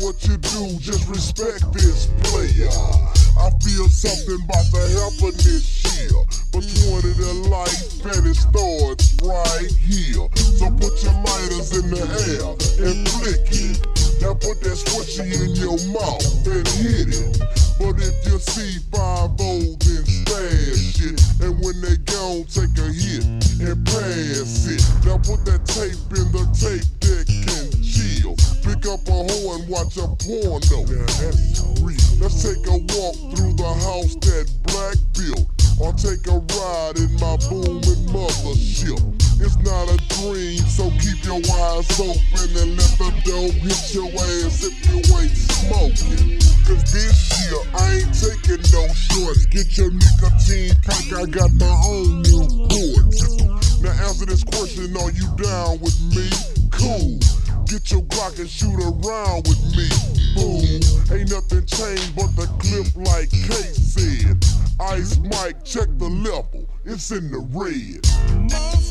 what you do, just respect this player. I feel something about to happen this year. But 20 to life, and it starts right here. So put your lighters in the air and flick it. Now put that swishy in your mouth and hit it. But if you see 5 then stash it. And when they gone, take a hit and pass it. Now put that tape in the tape watch a porno. Let's take a walk through the house that Black built. Or take a ride in my booming mothership. It's not a dream, so keep your eyes open and let the dope hit your ass if you ain't smoking. Cause this year I ain't taking no shorts. Get your nicotine pack, I got my own new ports. Now answer this question, are you down with me? Get your Glock and shoot around with me. Boom. Ain't nothing changed but the clip like Kate said. Ice Mike, check the level. It's in the red.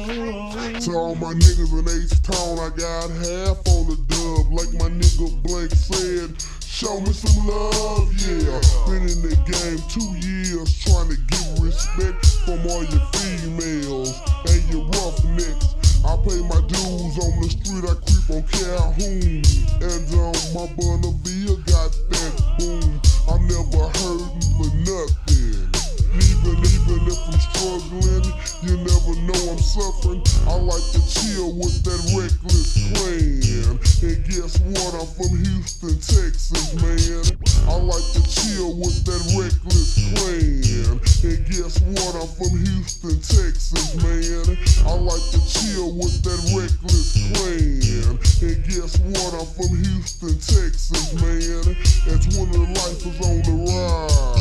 To all my niggas in H-Town, I got half on the dub. Like my nigga Blake said, show me some love, yeah. Been in the game two years, trying to get respect from all your females and your roughnecks. I pay my dues on the street, I creep on Calhoun. And um, my Bonneville got that boom. I'm never hurting for nothing. Even, even if I'm struggling, you never know I'm suffering. I like to chill with that reckless plan. And guess what? I'm from Houston, Texas, man. I like to chill with that reckless plan. And guess what? I'm from Houston, Texas, man. I like to chill with that reckless plan. And guess what? I'm from Houston, Texas, man. And 20 life is on the rise.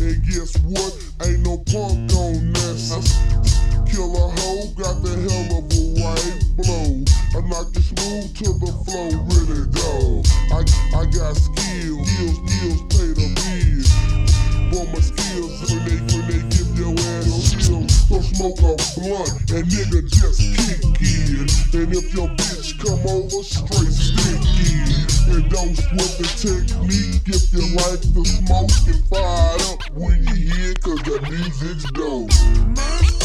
And guess what? Ain't no punk on that. Kill a hoe, got the hell of a right blow. I knock you smooth to the flow, really though. I I got skills, skills, skills, pay the bills. For my skills, when they when they give your ass skills, so smoke a blunt and nigga just kick in. And if your bitch come over, straight stick don't sweat the technique if you like to smoke and fire up when you hear cause the music's dope.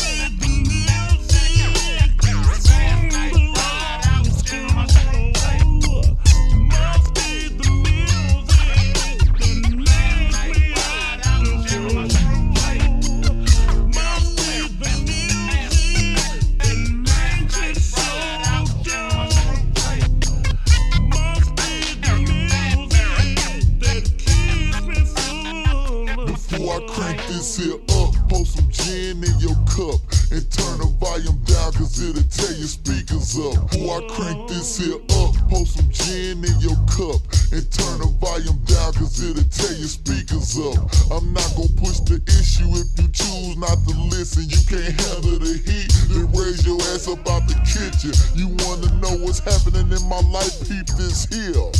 Before I crank this here up, pour some gin in your cup and turn the volume down cause it'll tear your speakers up. Before I crank this here up, pour some gin in your cup and turn the volume down cause it'll tear your speakers up. I'm not gonna push the issue if you choose not to listen. You can't handle the heat, then raise your ass up out the kitchen. You wanna know what's happening in my life? Peep this here.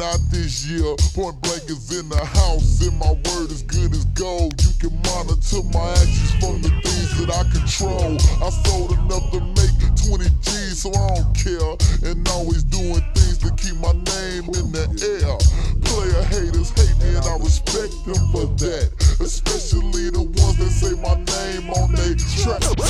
Not this year. Point blank is in the house, and my word is good as gold. You can monitor my actions from the things that I control. I sold enough to make 20 G's, so I don't care. And always doing things to keep my name in the air. Player haters hate me, and I respect them for that. Especially the ones that say my name on they track.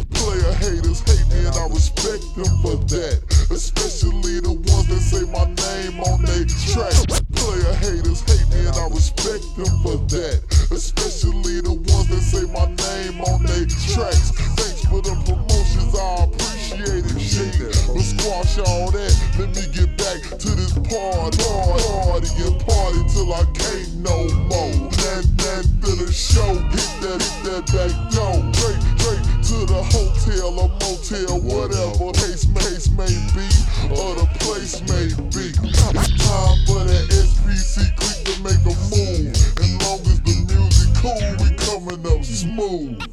six tracks. Thanks for the promotions, I appreciate it. Shake but squash all that. Let me get back to this party, party, and party till I can't no more. That, that, to the show, hit that, hit that back door. Straight, straight to the hotel or motel, whatever case, case may be, or the place may be. Time for that SPC click to make a move. As long as the music cool, we coming up smooth.